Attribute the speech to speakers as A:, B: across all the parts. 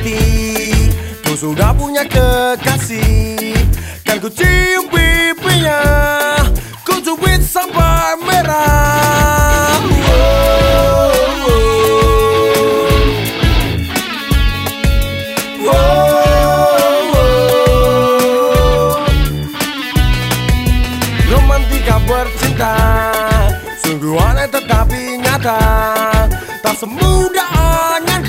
A: nanti Kau sudah punya kekasih. Kan ku cium pipinya. Ku cubit sampai merah. Bercinta Sungguh aneh tetapi nyata. Tak semudah anganku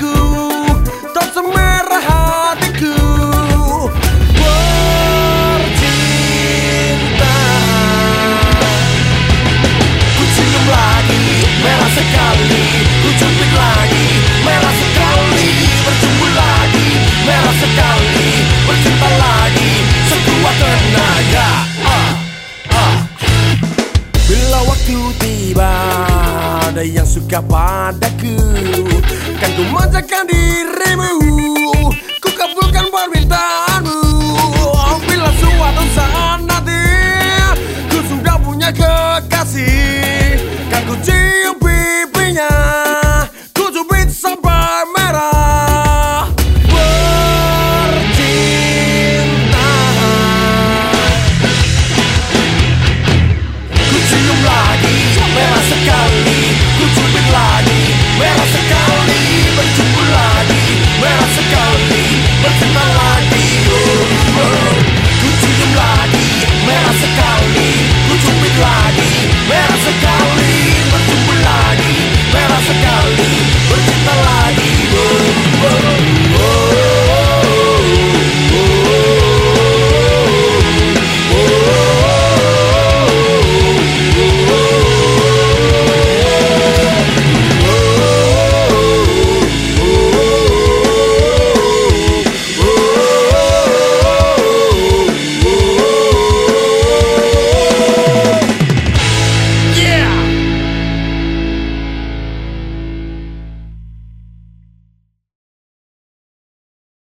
A: ada yang suka padaku. Kan ku manjakan dirimu. Ku kabulkan permintaanmu. Bila suatu saat nanti Ku sudah punya kekasih.